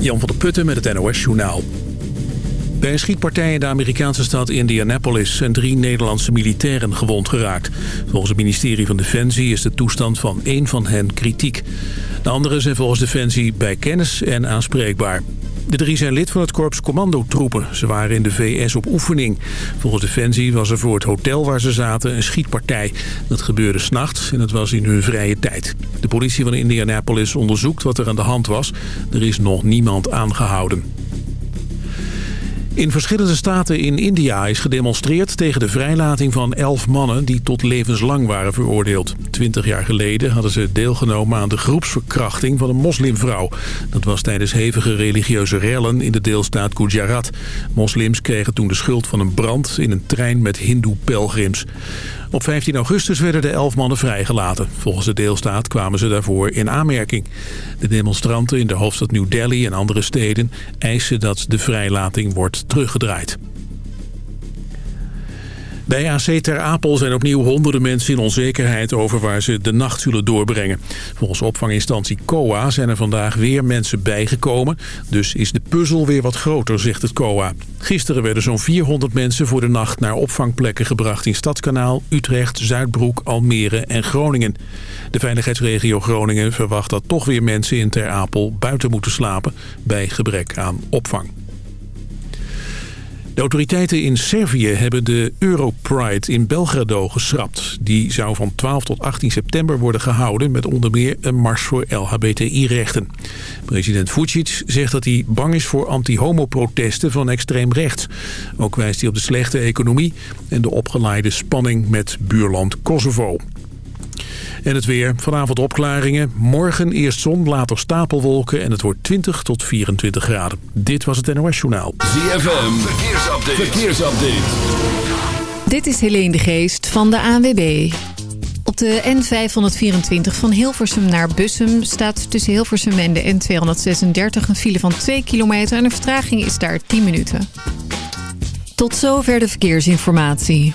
Jan van der Putten met het NOS Journaal. Bij een schietpartij in de Amerikaanse stad Indianapolis zijn drie Nederlandse militairen gewond geraakt. Volgens het ministerie van Defensie is de toestand van één van hen kritiek. De anderen zijn volgens Defensie bij kennis en aanspreekbaar. De drie zijn lid van het korps commandotroepen. Ze waren in de VS op oefening. Volgens Defensie was er voor het hotel waar ze zaten een schietpartij. Dat gebeurde s'nachts en het was in hun vrije tijd. De politie van Indianapolis onderzoekt wat er aan de hand was. Er is nog niemand aangehouden. In verschillende staten in India is gedemonstreerd tegen de vrijlating van elf mannen die tot levenslang waren veroordeeld. Twintig jaar geleden hadden ze deelgenomen aan de groepsverkrachting van een moslimvrouw. Dat was tijdens hevige religieuze rellen in de deelstaat Gujarat. Moslims kregen toen de schuld van een brand in een trein met hindoe-pelgrims. Op 15 augustus werden de elf mannen vrijgelaten. Volgens de deelstaat kwamen ze daarvoor in aanmerking. De demonstranten in de hoofdstad New Delhi en andere steden eisen dat de vrijlating wordt teruggedraaid. Bij AC Ter Apel zijn opnieuw honderden mensen in onzekerheid over waar ze de nacht zullen doorbrengen. Volgens opvanginstantie COA zijn er vandaag weer mensen bijgekomen. Dus is de puzzel weer wat groter, zegt het COA. Gisteren werden zo'n 400 mensen voor de nacht naar opvangplekken gebracht in Stadskanaal, Utrecht, Zuidbroek, Almere en Groningen. De veiligheidsregio Groningen verwacht dat toch weer mensen in Ter Apel buiten moeten slapen bij gebrek aan opvang. De autoriteiten in Servië hebben de Europride in Belgrado geschrapt. Die zou van 12 tot 18 september worden gehouden... met onder meer een mars voor LHBTI-rechten. President Vucic zegt dat hij bang is voor anti-homo-protesten van extreem rechts. Ook wijst hij op de slechte economie... en de opgeleide spanning met buurland Kosovo. En het weer. Vanavond opklaringen. Morgen eerst zon, later stapelwolken en het wordt 20 tot 24 graden. Dit was het NOS Journaal. ZFM. Verkeersupdate. Verkeersupdate. Dit is Helene de Geest van de ANWB. Op de N524 van Hilversum naar Bussum staat tussen Hilversum en de N236 een file van 2 kilometer en de vertraging is daar 10 minuten. Tot zover de verkeersinformatie.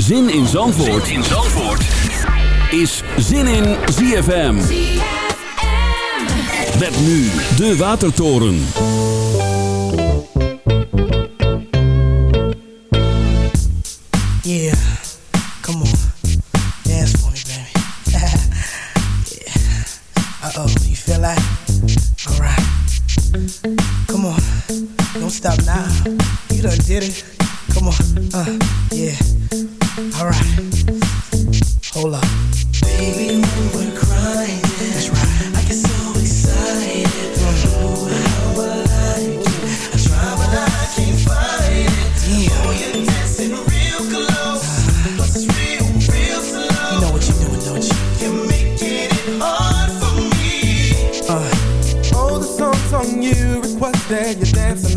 Zin in Zandvoort, zin in Zandvoort. is Zin in ZFM. Met nu de Watertoren. Yeah, come on. Dance for me, baby. yeah. Uh-oh, you feel that? Alright. Come on. Don't stop now. You done did it. Come on. Uh, yeah.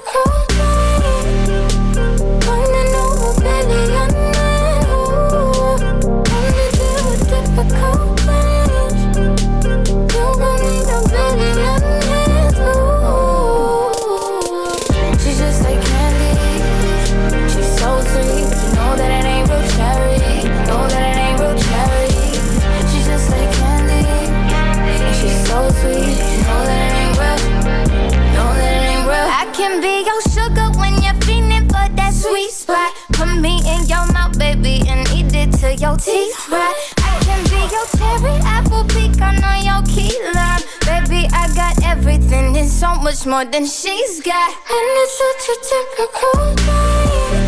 cocoa. your teeth right. I can be your cherry apple peak, I know your key lime. Baby, I got everything and so much more than she's got. And it's such a typical night.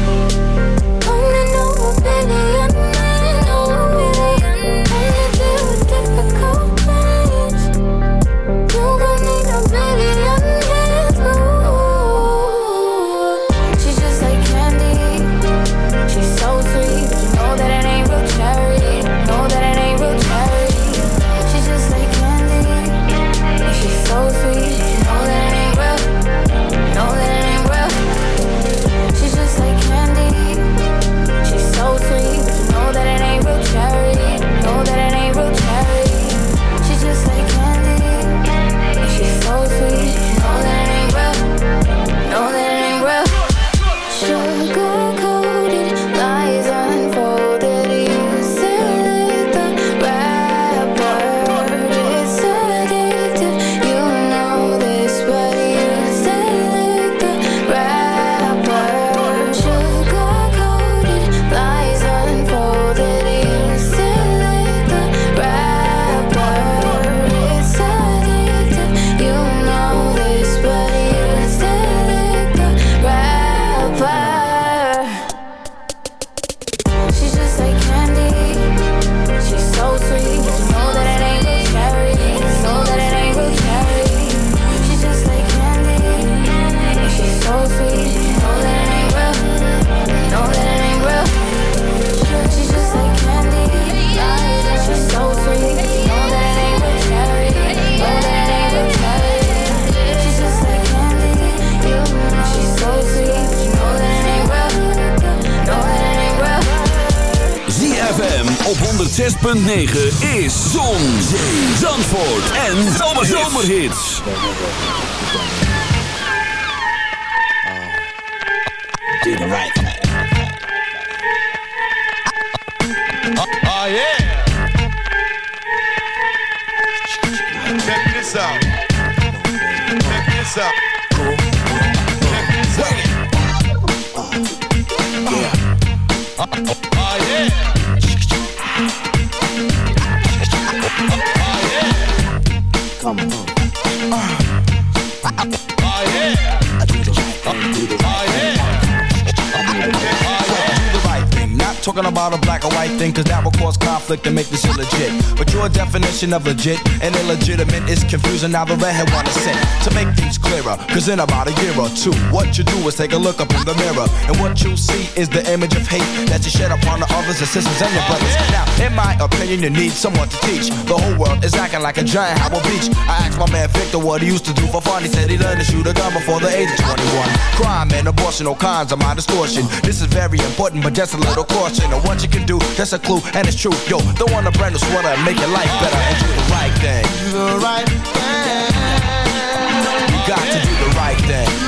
Is Zon, definition of legit and illegitimate is confusing. Now the redhead wanna say to make things clearer. Cause in about a year or two, what you do is take a look up in the mirror. And what you see is the image of hate that you shed upon the others, your sisters, and your brothers. Now, in my opinion, you need someone to teach. The whole world is acting like a giant Howard Beach. I asked my man Victor what he used to do for fun. He said he learned to shoot a gun before the age of 21. Crime and abortion, all kinds of my distortion. This is very important, but just a little caution. And what you can do, that's a clue, and it's true. Yo, throw on a brand new sweater and make your life better and do the right thing. Do the right thing. You got to do the right thing.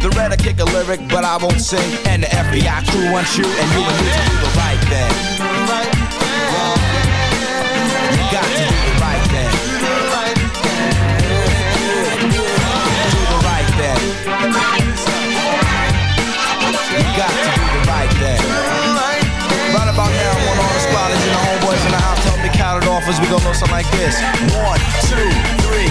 The red I kick a lyric, but I won't sing. And the FBI crew wants you, and you and me to do the right thing. You got to do the right thing. Do the right thing. You got to do the right thing. Right about now, I want all the and the homeboys in the house off as we go know something like this. One, two, three,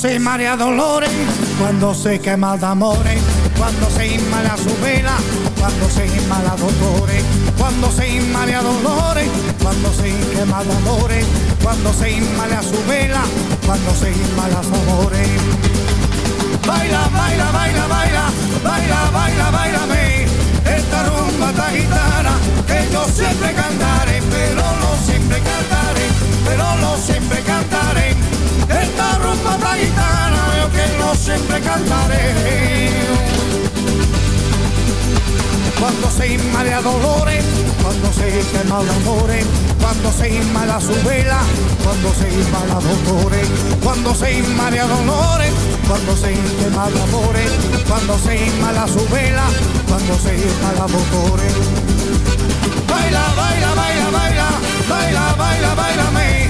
Se marea dolores, cuando se quema de amores, cuando se inmala su vela, cuando se inmala dolores, cuando se inmala dolores, cuando se quema de amores, cuando se inmala su vela, cuando se inmala su amores. Baila, baila, baila, baila, baila, baila, bailame, esta rumba esta gitana, que yo siempre cantaré, siempre cantaré. Cuando se inmala dolores, cuando se quema de amores, cuando se inmala su vela, cuando se inmala dolores, cuando se inmala dolores, cuando se quema de amores, cuando se inmala su vela, cuando se inmala dolores. Baila, baila, baila, baila, baila, baila, bailame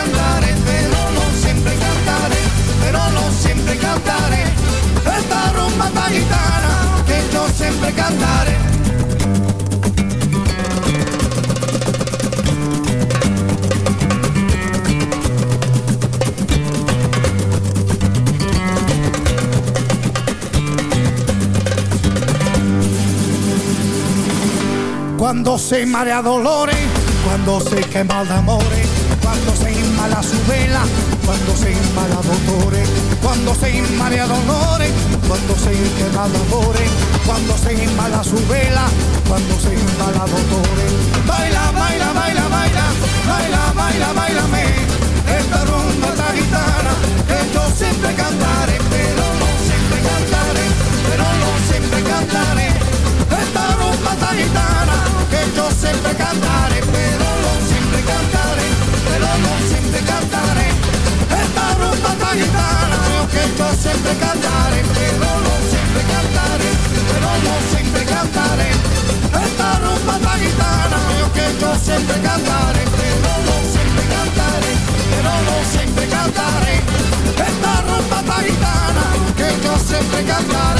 Cantaré, pero no siempre cantaré, pero no siempre cantaré, esta rumba esta gitana, que yo siempre cantaré. Cuando se marea dolores, cuando se quema de amores, cuando se inmala su vela, cuando se inmala dolores, cuando se inmala dolores, cuando se de amores, cuando se inmala su vela, cuando se inmala dolores. Baila, baila, baila, baila, baila, baila, bailame, esta rumba esta gitana, que yo siempre cantaré, cantaré, pero no siempre cantaré, pero siempre cantaré. Esta rumba esta gitana, que yo siempre cantaré, pero siempre cantaré, pero siempre cantaré. Esta rumba esta gitana, que yo siempre Hallo,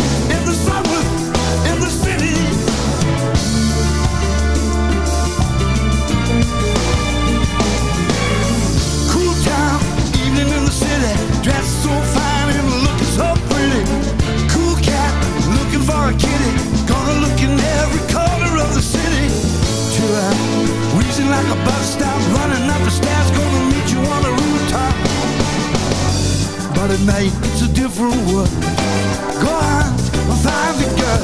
made, it's a different world. Go on and find the girl.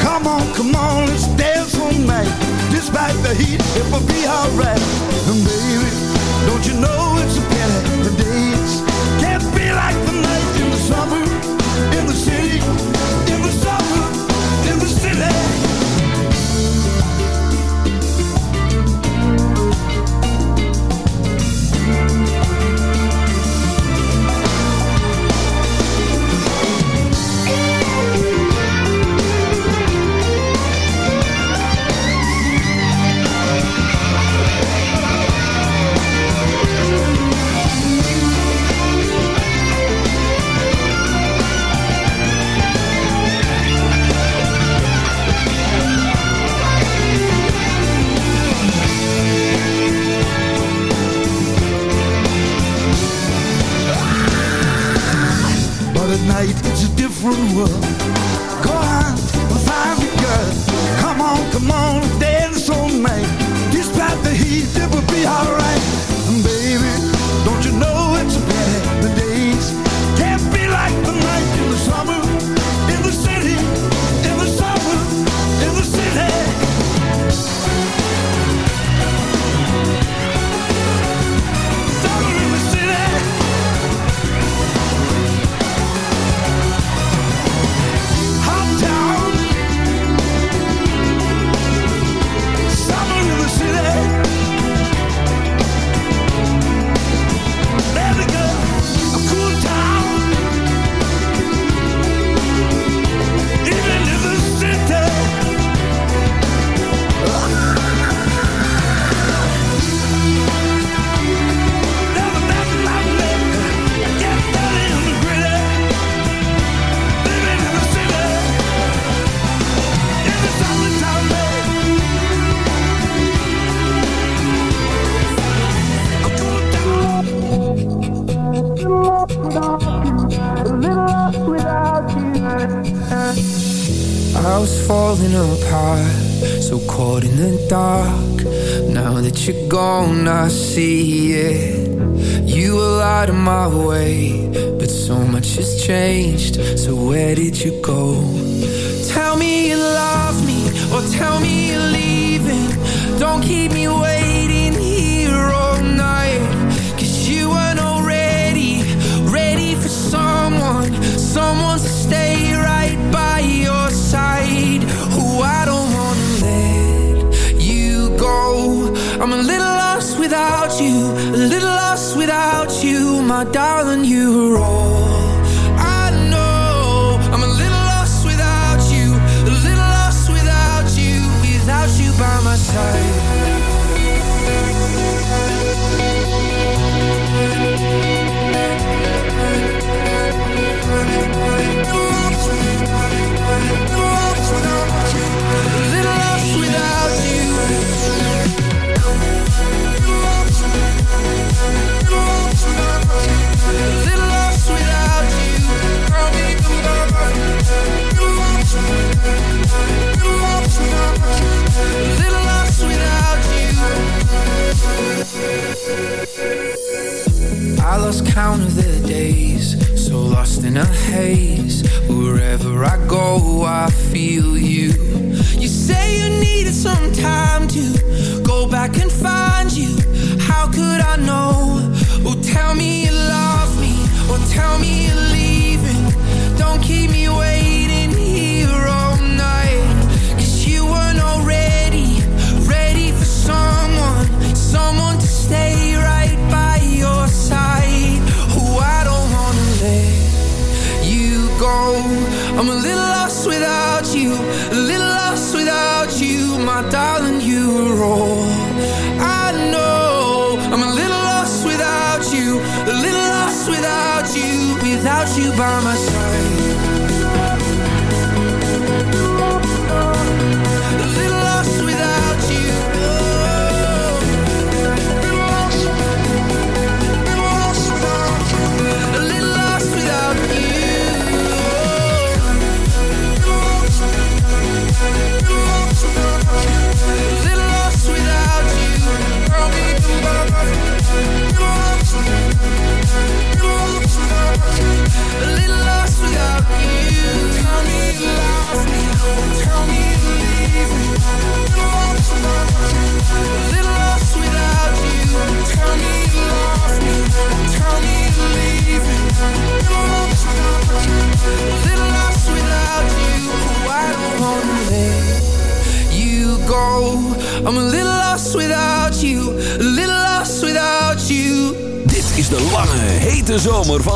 Come on, come on, let's dance all night. Despite the heat, it will be alright. And baby, don't you know it's a pity the days night, it's a different world. Go on, find a girl. Come on, come on,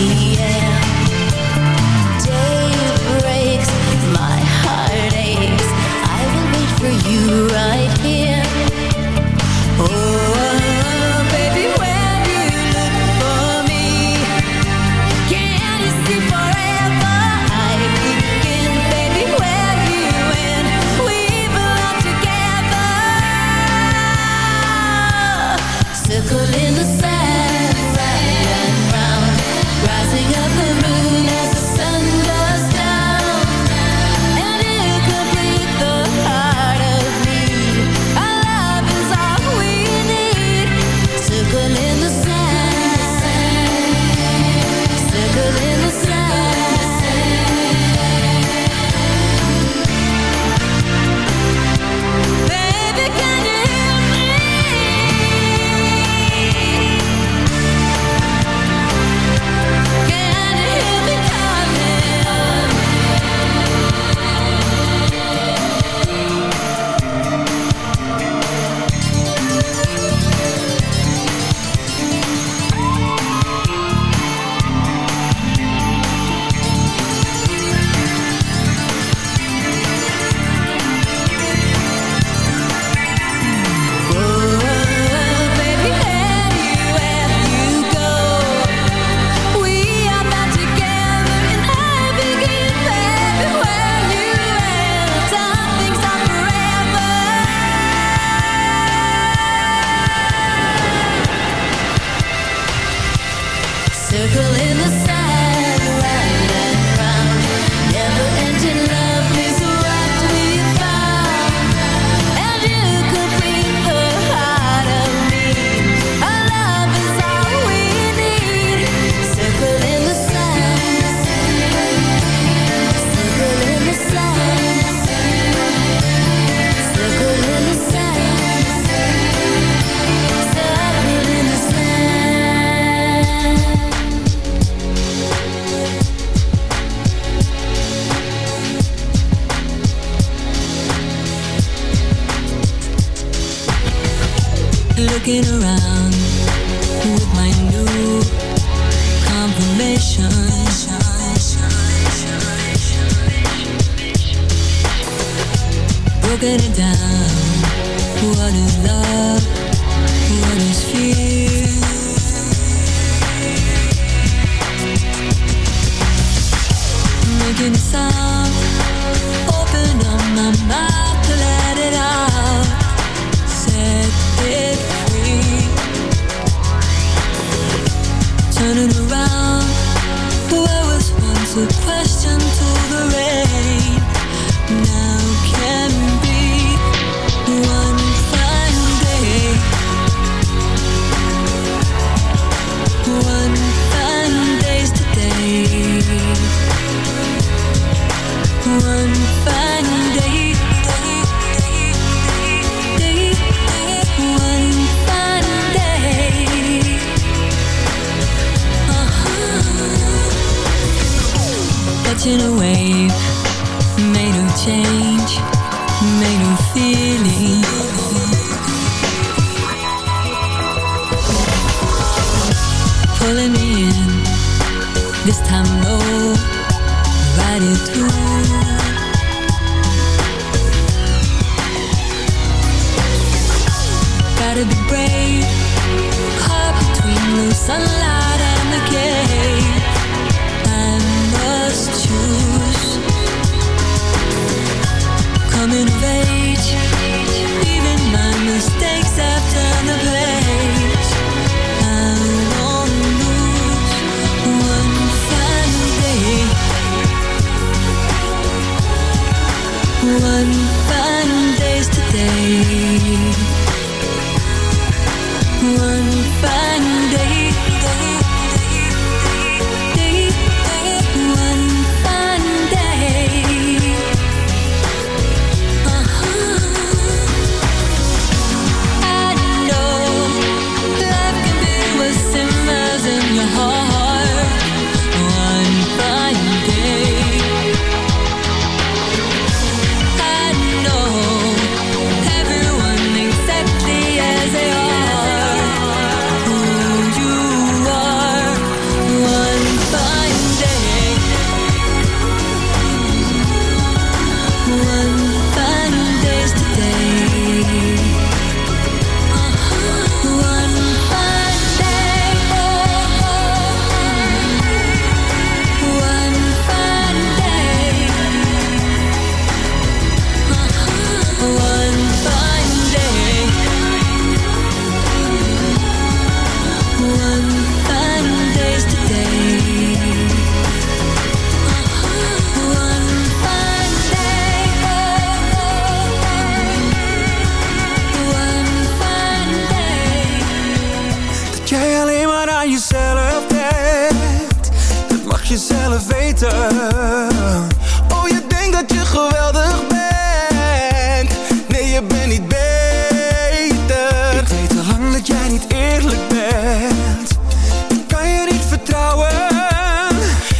Salty Pulling me in, this time ride it through. Gotta be brave, caught between the sunlight and the cave. I must choose. Coming of age, day's weten. Oh, je denkt dat je geweldig bent. Nee, je bent niet beter. Ik weet al lang dat jij niet eerlijk bent. Ik kan je niet vertrouwen.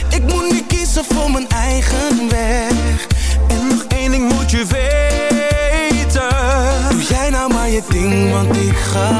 Ik moet nu kiezen voor mijn eigen weg. En nog één ding moet je weten. Doe jij nou maar je ding, want ik ga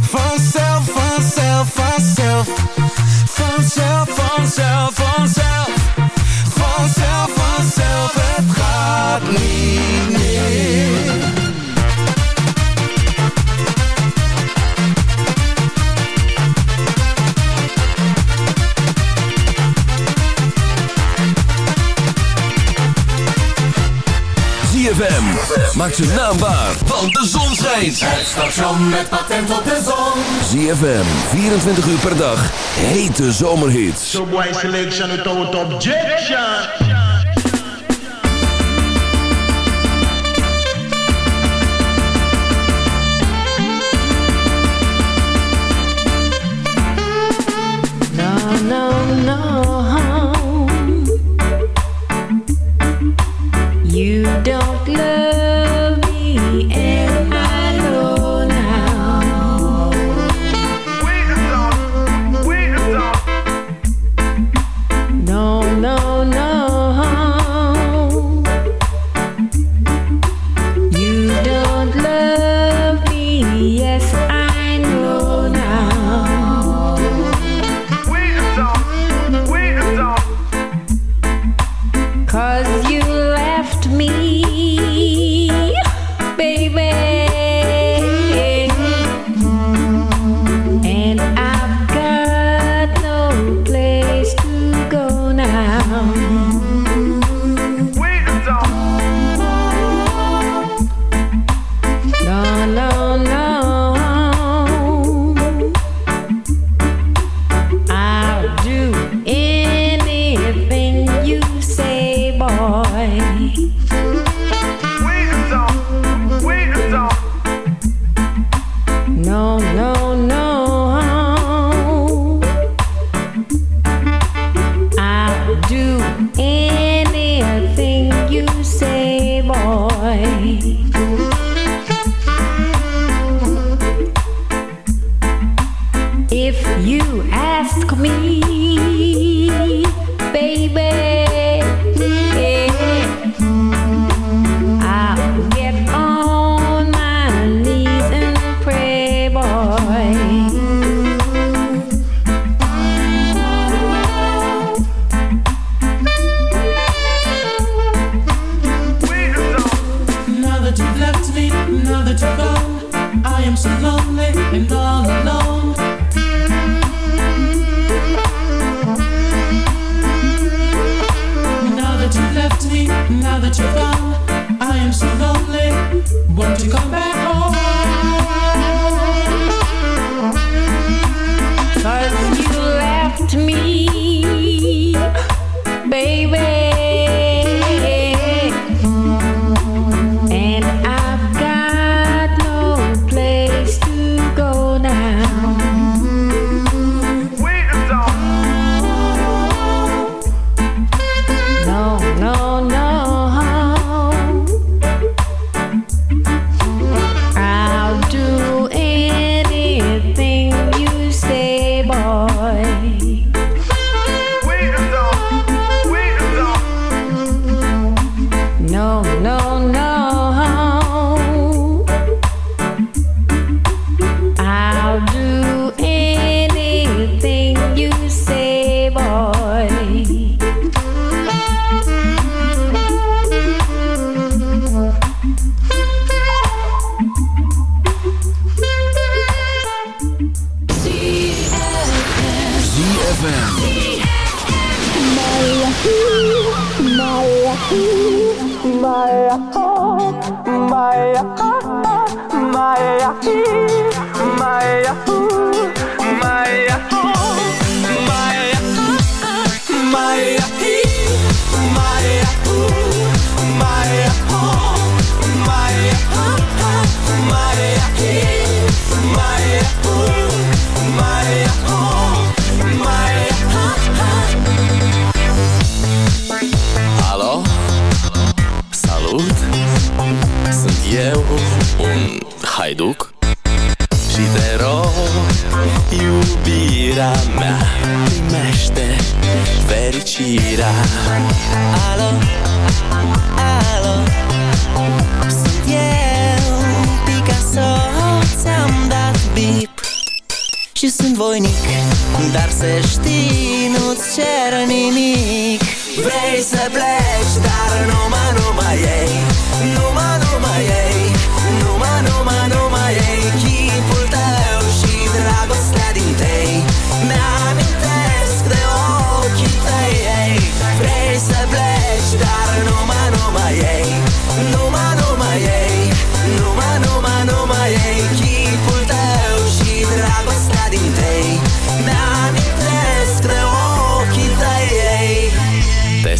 Vanzelf, vanzelf, vanzelf, vanzelf. Vanzelf, vanzelf, vanzelf. Vanzelf, vanzelf, het gaat niet meer. ZFM. Maak zijn naam waar, want de zon schijnt. Het station met patent op de zon. ZFM, 24 uur per dag. Hete zomerhits. Showboy selection without objection.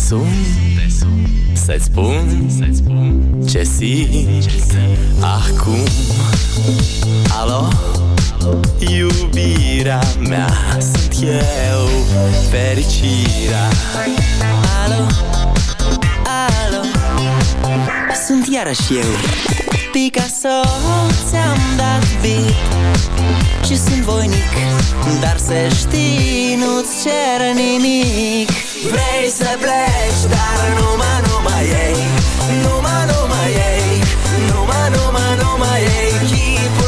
sun, te sun Să-ți spun, să spun ce simt. Acum Alo, iubirea mea sunt eu Fericirea. Alo, alo? Sunt iarăși eu. Știi ca să ți-am dat beat. Și sunt voinic Dar să știi, nu-ți cer nimic. Vrei să pleci, dar numai, numai ei. Numai, numai ei. Numai, numai, numai ei. Chipul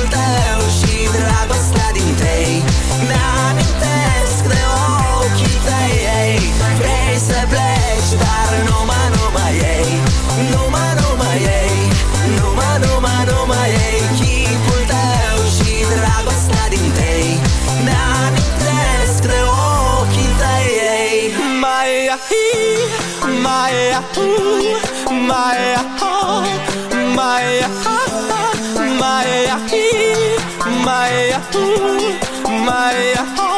my, my, my, my, my,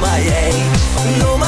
my age, know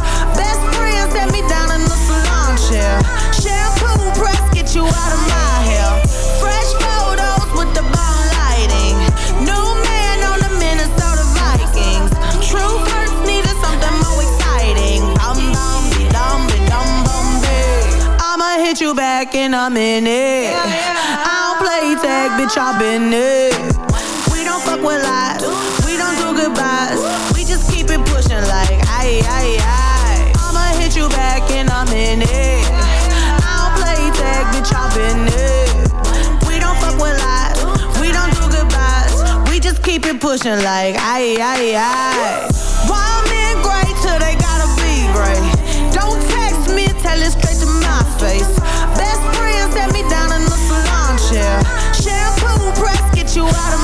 You out of my hair. Fresh photos with the bomb lighting. New man on the Minnesota Vikings. True hurts needed something more exciting. Dum be dum be dum bum be. I'ma hit you back in a minute. I don't play tag, bitch, I've been it. We don't fuck with lies. We don't do goodbyes. We just keep it pushing like aye, aye, aye. I'ma hit you back in a minute. Pushing like aye, aye, aye. Wild men great till they gotta be great. Don't text me, tell it straight to my face. Best friend set me down in the salon chair. Shampoo press, get you out of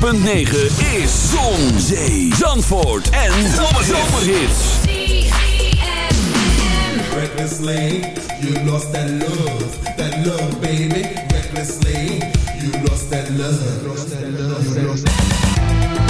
106.9 is Zon, Zee, Zandvoort en Zomerhits. Recklessly, you lost that love, that love, baby. Recklessly, you lost that love. Lost that love. You lost Standing